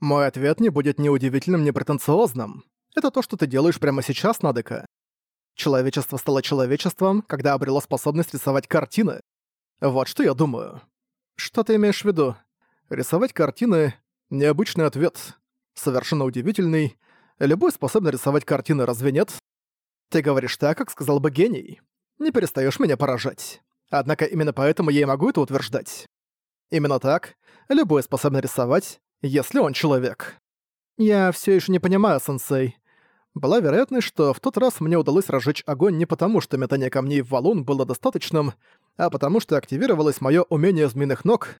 Мой ответ не будет ни удивительным, ни претенциозным. Это то, что ты делаешь прямо сейчас, Надека. Человечество стало человечеством, когда обрело способность рисовать картины. Вот что я думаю. Что ты имеешь в виду? Рисовать картины — необычный ответ. Совершенно удивительный. Любой способен рисовать картины, разве нет? Ты говоришь так, как сказал бы гений. Не перестаешь меня поражать. Однако именно поэтому я и могу это утверждать. Именно так, любой способен рисовать, если он человек. Я все еще не понимаю, сенсей. Была вероятность, что в тот раз мне удалось разжечь огонь не потому, что метание камней в валун было достаточным, а потому что активировалось мое умение змеиных ног.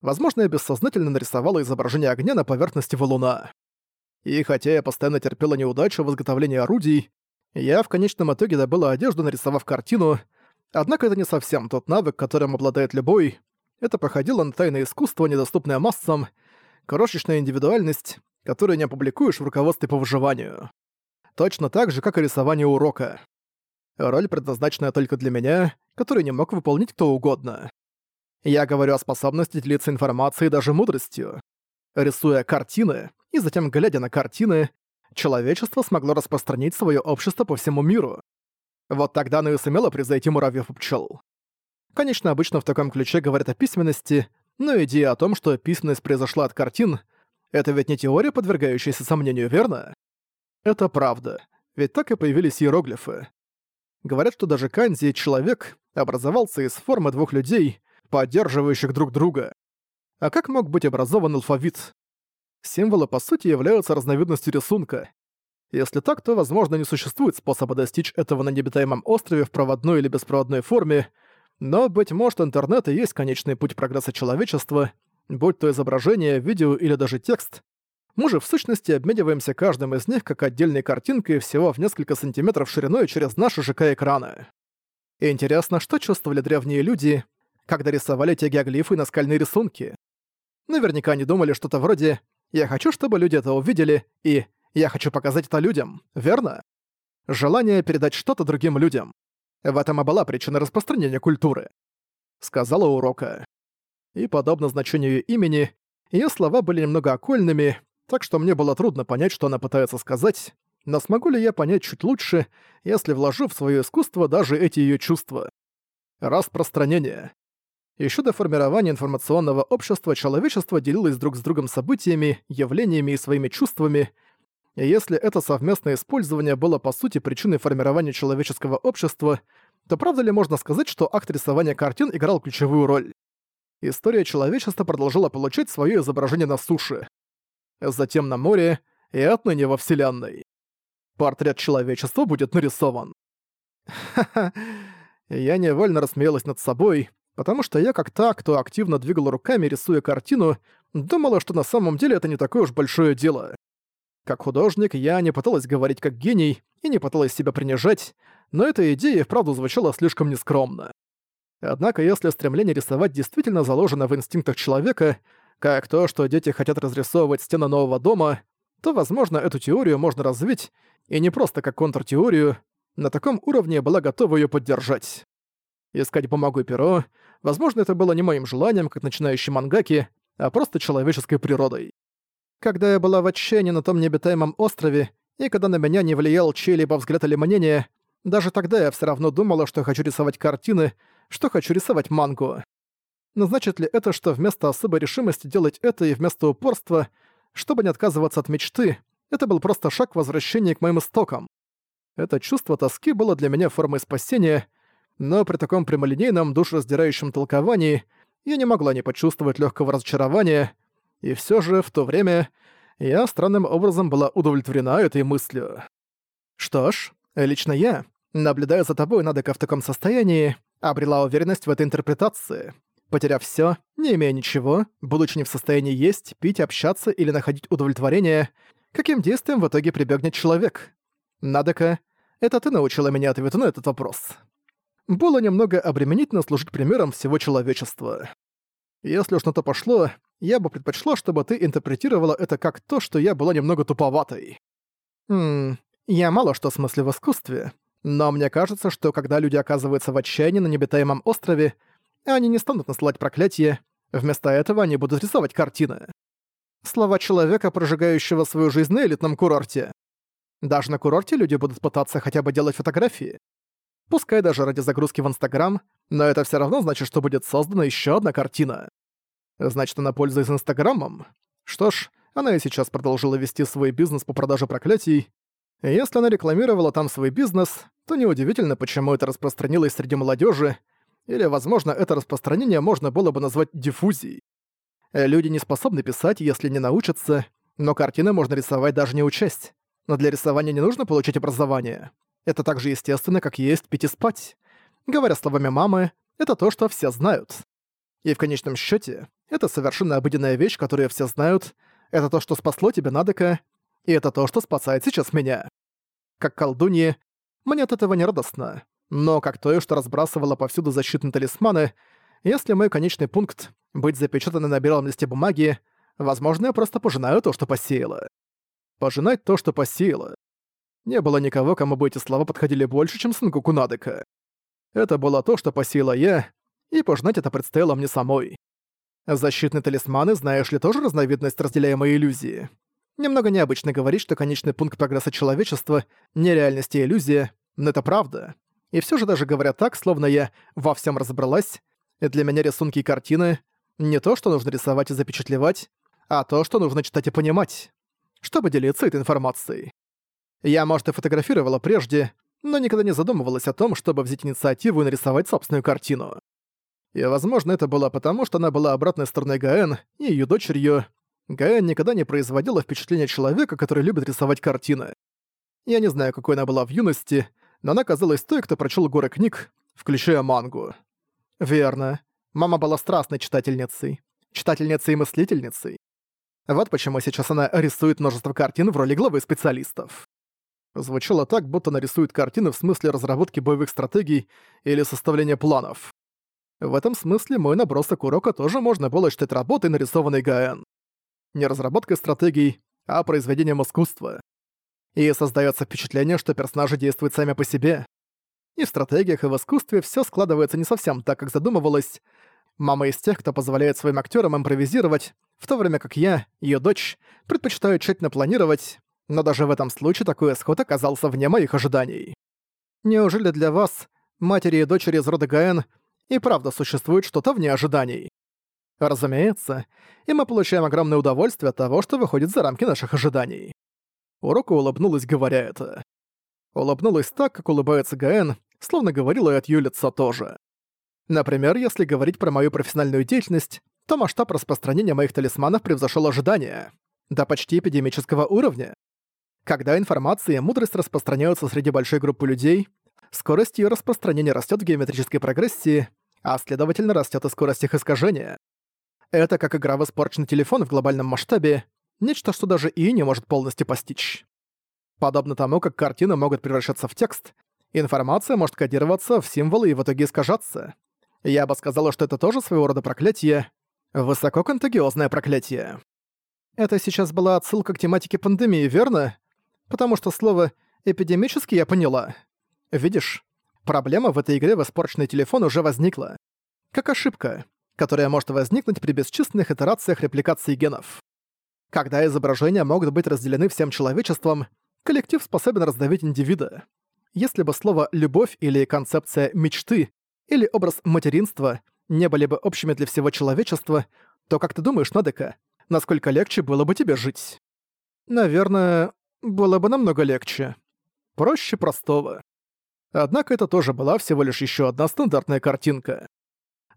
Возможно, я бессознательно нарисовала изображение огня на поверхности валуна. И хотя я постоянно терпела неудачу в изготовлении орудий, я в конечном итоге добыла одежду, нарисовав картину, однако это не совсем тот навык, которым обладает любой. Это походило на тайное искусство, недоступное массам, крошечная индивидуальность, которую не опубликуешь в руководстве по выживанию. Точно так же, как и рисование урока. Роль, предназначенная только для меня, которую не мог выполнить кто угодно. Я говорю о способности делиться информацией даже мудростью. Рисуя картины, и затем глядя на картины, человечество смогло распространить свое общество по всему миру. Вот тогда оно и сумело превзойти муравьев и пчел. Конечно, обычно в таком ключе говорят о письменности, но идея о том, что письменность произошла от картин, это ведь не теория, подвергающаяся сомнению, верно? Это правда, ведь так и появились иероглифы. Говорят, что даже канзи, человек, образовался из формы двух людей, поддерживающих друг друга. А как мог быть образован алфавит? Символы, по сути, являются разновидностью рисунка. Если так, то, возможно, не существует способа достичь этого на необитаемом острове в проводной или беспроводной форме, но, быть может, интернет и есть конечный путь прогресса человечества, будь то изображение, видео или даже текст. Мы же в сущности обмениваемся каждым из них как отдельной картинкой всего в несколько сантиметров шириной через наши ЖК-экраны. Интересно, что чувствовали древние люди, когда рисовали те геоглифы на скальные рисунки? Наверняка они думали что-то вроде я хочу, чтобы люди это увидели, и я хочу показать это людям, верно? Желание передать что-то другим людям. В этом и была причина распространения культуры. Сказала урока. И подобно значению имени, ее слова были немного окольными, так что мне было трудно понять, что она пытается сказать, но смогу ли я понять чуть лучше, если вложу в свое искусство даже эти ее чувства? Распространение. Еще до формирования информационного общества человечество делилось друг с другом событиями, явлениями и своими чувствами, и если это совместное использование было по сути причиной формирования человеческого общества, то правда ли можно сказать, что акт рисования картин играл ключевую роль? История человечества продолжила получать свое изображение на суше, затем на море и отныне во Вселенной. Портрет человечества будет нарисован. Ха-ха, я невольно рассмеялась над собой, потому что я как та, кто активно двигал руками, рисуя картину, думала, что на самом деле это не такое уж большое дело. Как художник, я не пыталась говорить как гений и не пыталась себя принижать, но эта идея вправду звучала слишком нескромно. Однако если стремление рисовать действительно заложено в инстинктах человека, как то, что дети хотят разрисовывать стены нового дома, то, возможно, эту теорию можно развить, и не просто как контртеорию, на таком уровне была готова ее поддержать. Искать бумагу и перо, возможно, это было не моим желанием, как начинающий мангаки, а просто человеческой природой. Когда я была в отчаянии на том необитаемом острове, и когда на меня не влиял чей-либо взгляд или мнение, даже тогда я все равно думала, что хочу рисовать картины, что хочу рисовать мангу. Но значит ли это, что вместо особой решимости делать это и вместо упорства, чтобы не отказываться от мечты, это был просто шаг к возвращению к моим истокам? Это чувство тоски было для меня формой спасения, но при таком прямолинейном, душераздирающем толковании я не могла не почувствовать легкого разочарования, и все же в то время я странным образом была удовлетворена этой мыслью. Что ж, лично я, наблюдая за тобой, Надека, в таком состоянии, обрела уверенность в этой интерпретации. Потеряв все, не имея ничего, будучи не в состоянии есть, пить, общаться или находить удовлетворение, каким действием в итоге прибегнет человек? Надека, это ты научила меня ответу на этот вопрос было немного обременительно служить примером всего человечества. Если уж на то пошло, я бы предпочла, чтобы ты интерпретировала это как то, что я была немного туповатой. Хм, я мало что смысле в искусстве, но мне кажется, что когда люди оказываются в отчаянии на необитаемом острове, они не станут насылать проклятие, вместо этого они будут рисовать картины. Слова человека, прожигающего свою жизнь на элитном курорте. Даже на курорте люди будут пытаться хотя бы делать фотографии. Пускай даже ради загрузки в Инстаграм, но это все равно значит, что будет создана еще одна картина. Значит, она пользуется Инстаграмом? Что ж, она и сейчас продолжила вести свой бизнес по продаже проклятий. И если она рекламировала там свой бизнес, то неудивительно, почему это распространилось среди молодежи, или, возможно, это распространение можно было бы назвать диффузией. Люди не способны писать, если не научатся, но картины можно рисовать даже не учесть. Но для рисования не нужно получить образование. Это так же естественно, как есть пить и спать. Говоря словами мамы, это то, что все знают. И в конечном счете, это совершенно обыденная вещь, которую все знают. Это то, что спасло тебя, Надека, и это то, что спасает сейчас меня. Как колдуньи, мне от этого не радостно. Но как то, что разбрасывало повсюду защитные талисманы, если мой конечный пункт — быть запечатанным на белом листе бумаги, возможно, я просто пожинаю то, что посеяла. Пожинать то, что посеяла. Не было никого, кому бы эти слова подходили больше, чем Сангуку Надека. Это было то, что посеяла я, и пожинать это предстояло мне самой. Защитные талисманы, знаешь ли, тоже разновидность разделяемой иллюзии. Немного необычно говорить, что конечный пункт прогресса человечества — нереальность и иллюзия, но это правда. И все же даже говоря так, словно я во всем разобралась, для меня рисунки и картины — не то, что нужно рисовать и запечатлевать, а то, что нужно читать и понимать, чтобы делиться этой информацией. Я, может, и фотографировала прежде, но никогда не задумывалась о том, чтобы взять инициативу и нарисовать собственную картину. И, возможно, это было потому, что она была обратной стороной Гаэн и ее дочерью. Гаэн никогда не производила впечатления человека, который любит рисовать картины. Я не знаю, какой она была в юности, но она казалась той, кто прочел горы книг, включая мангу. Верно. Мама была страстной читательницей. Читательницей и мыслительницей. Вот почему сейчас она рисует множество картин в роли главы специалистов. Звучало так, будто нарисует картины в смысле разработки боевых стратегий или составления планов. В этом смысле мой набросок урока тоже можно было считать работой, нарисованной Гаэн. Не разработкой стратегий, а произведением искусства. И создается впечатление, что персонажи действуют сами по себе. И в стратегиях, и в искусстве все складывается не совсем так, как задумывалось. Мама из тех, кто позволяет своим актерам импровизировать, в то время как я, ее дочь, предпочитаю тщательно планировать, но даже в этом случае такой исход оказался вне моих ожиданий. Неужели для вас, матери и дочери из рода Гаэн, и правда существует что-то вне ожиданий? Разумеется, и мы получаем огромное удовольствие от того, что выходит за рамки наших ожиданий. Урока улыбнулась, говоря это. Улыбнулась так, как улыбается Гаэн, словно говорила и от её лица тоже. Например, если говорить про мою профессиональную деятельность, то масштаб распространения моих талисманов превзошел ожидания. До почти эпидемического уровня. Когда информация и мудрость распространяются среди большой группы людей, скорость ее распространения растет в геометрической прогрессии, а следовательно растет и скорость их искажения. Это как игра в испорченный телефон в глобальном масштабе, нечто, что даже и не может полностью постичь. Подобно тому, как картины могут превращаться в текст, информация может кодироваться в символы и в итоге искажаться. Я бы сказала, что это тоже своего рода проклятие, высококонтагиозное проклятие. Это сейчас была отсылка к тематике пандемии, верно? Потому что слово «эпидемический» я поняла. Видишь, проблема в этой игре в испорченный телефон уже возникла. Как ошибка, которая может возникнуть при бесчисленных итерациях репликации генов. Когда изображения могут быть разделены всем человечеством, коллектив способен раздавить индивида. Если бы слово «любовь» или концепция «мечты» или образ материнства не были бы общими для всего человечества, то как ты думаешь, Надека, насколько легче было бы тебе жить? Наверное, было бы намного легче. Проще простого. Однако это тоже была всего лишь еще одна стандартная картинка.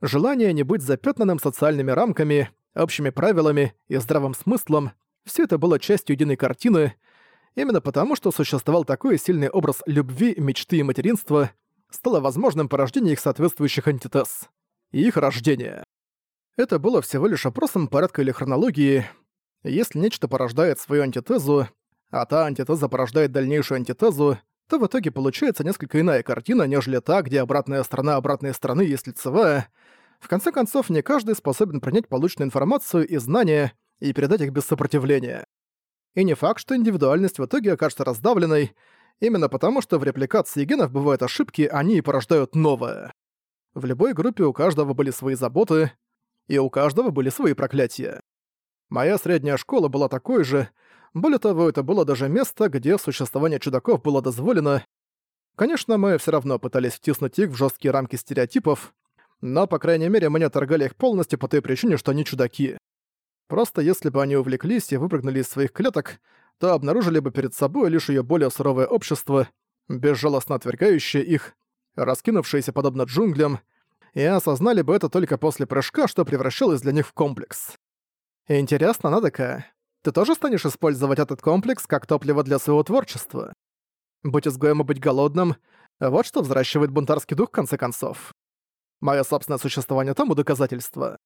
Желание не быть запятнанным социальными рамками, общими правилами и здравым смыслом — все это было частью единой картины, именно потому, что существовал такой сильный образ любви, мечты и материнства, стало возможным порождение их соответствующих антитез. И их рождение. Это было всего лишь вопросом порядка или хронологии. Если нечто порождает свою антитезу, а та антитеза порождает дальнейшую антитезу, то в итоге получается несколько иная картина, нежели та, где обратная сторона обратной стороны есть лицевая. В конце концов, не каждый способен принять полученную информацию и знания и передать их без сопротивления. И не факт, что индивидуальность в итоге окажется раздавленной, именно потому, что в репликации генов бывают ошибки, они и порождают новое. В любой группе у каждого были свои заботы, и у каждого были свои проклятия. Моя средняя школа была такой же, более того, это было даже место, где существование чудаков было дозволено. Конечно, мы все равно пытались втиснуть их в жесткие рамки стереотипов, но, по крайней мере, мы не отторгали их полностью по той причине, что они чудаки. Просто если бы они увлеклись и выпрыгнули из своих клеток, то обнаружили бы перед собой лишь ее более суровое общество, безжалостно отвергающее их, раскинувшееся подобно джунглям, и осознали бы это только после прыжка, что превращалось для них в комплекс. Интересно, Надека, ты тоже станешь использовать этот комплекс как топливо для своего творчества? Быть изгоем и быть голодным — вот что взращивает бунтарский дух в конце концов. Моё собственное существование тому доказательство.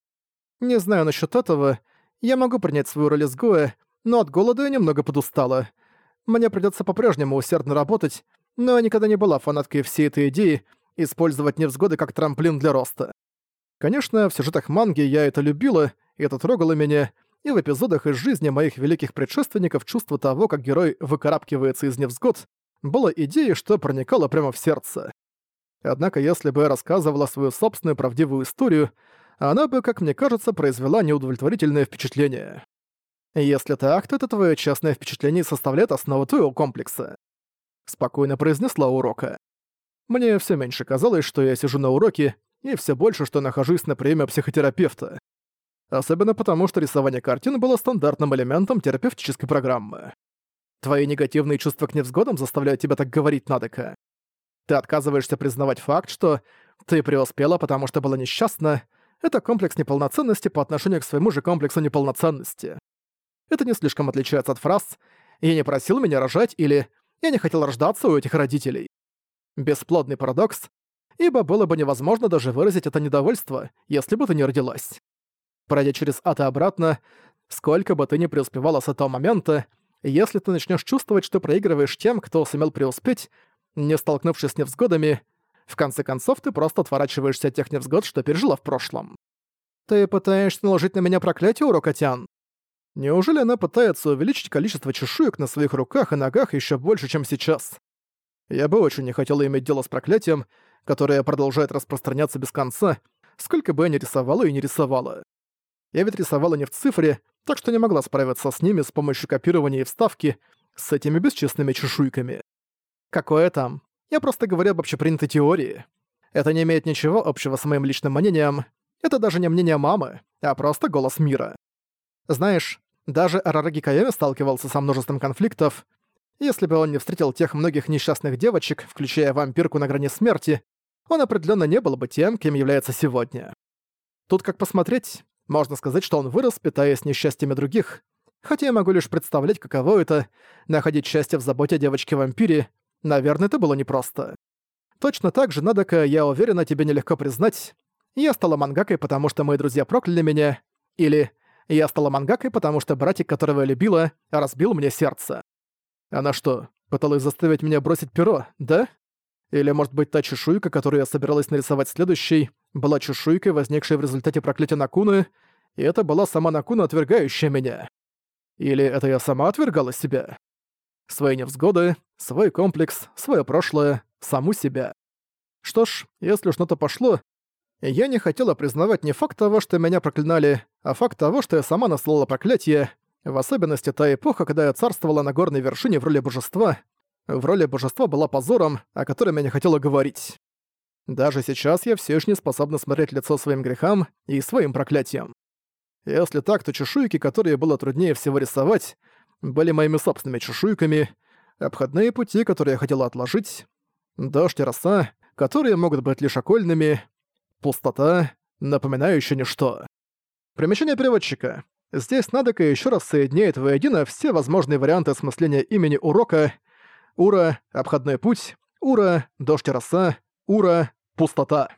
Не знаю насчет этого, я могу принять свою роль изгоя, но от голода я немного подустала. Мне придётся по-прежнему усердно работать, но я никогда не была фанаткой всей этой идеи использовать невзгоды как трамплин для роста. Конечно, в сюжетах манги я это любила, и это трогало меня, и в эпизодах из жизни моих великих предшественников чувство того, как герой выкарабкивается из невзгод, было идеей, что проникало прямо в сердце. Однако если бы я рассказывала свою собственную правдивую историю, она бы, как мне кажется, произвела неудовлетворительное впечатление. Если так, то это твое частное впечатление составляет основу твоего комплекса. Спокойно произнесла урока. Мне все меньше казалось, что я сижу на уроке, и все больше, что нахожусь на приеме психотерапевта. Особенно потому, что рисование картин было стандартным элементом терапевтической программы. Твои негативные чувства к невзгодам заставляют тебя так говорить, Надека. Ты отказываешься признавать факт, что ты преуспела, потому что была несчастна. Это комплекс неполноценности по отношению к своему же комплексу неполноценности. Это не слишком отличается от фраз «я не просил меня рожать» или «я не хотел рождаться у этих родителей». Бесплодный парадокс, ибо было бы невозможно даже выразить это недовольство, если бы ты не родилась. Пройдя через ад и обратно, сколько бы ты ни преуспевала с этого момента, если ты начнешь чувствовать, что проигрываешь тем, кто сумел преуспеть, не столкнувшись с невзгодами, в конце концов ты просто отворачиваешься от тех невзгод, что пережила в прошлом. Ты пытаешься наложить на меня проклятие, Урокотян? Неужели она пытается увеличить количество чешуек на своих руках и ногах еще больше, чем сейчас? Я бы очень не хотела иметь дело с проклятием, которое продолжает распространяться без конца, сколько бы я ни рисовала и не рисовала. Я ведь рисовала не в цифре, так что не могла справиться с ними с помощью копирования и вставки с этими бесчестными чешуйками. Какое там? Я просто говорю об общепринятой теории. Это не имеет ничего общего с моим личным мнением. Это даже не мнение мамы, а просто голос мира. Знаешь, даже Арараги Кайоми сталкивался со множеством конфликтов. Если бы он не встретил тех многих несчастных девочек, включая вампирку на грани смерти, он определенно не был бы тем, кем является сегодня. Тут как посмотреть, можно сказать, что он вырос, питаясь несчастьями других, хотя я могу лишь представлять, каково это — находить счастье в заботе о девочке-вампире. Наверное, это было непросто. Точно так же, Надека, я уверена, тебе нелегко признать. Я стала мангакой, потому что мои друзья прокляли меня. Или я стала мангакой, потому что братик, которого я любила, разбил мне сердце. Она что, пыталась заставить меня бросить перо, да? Или, может быть, та чешуйка, которую я собиралась нарисовать следующей, была чешуйкой, возникшей в результате проклятия Накуны, и это была сама Накуна, отвергающая меня. Или это я сама отвергала себя? Свои невзгоды, свой комплекс, свое прошлое, саму себя. Что ж, если уж на то пошло, я не хотела признавать не факт того, что меня проклинали, а факт того, что я сама наслала проклятие, в особенности та эпоха, когда я царствовала на горной вершине в роли божества, в роли божества была позором, о котором я не хотела говорить. Даже сейчас я все еще не способна смотреть лицо своим грехам и своим проклятиям. Если так, то чешуйки, которые было труднее всего рисовать, были моими собственными чешуйками, обходные пути, которые я хотела отложить, дождь и роса, которые могут быть лишь окольными, пустота, напоминающая ничто. Примечание переводчика. Здесь Надека еще раз соединяет воедино все возможные варианты осмысления имени урока — Ура, обходной путь, Ура, дождь и роса, Ура, пустота.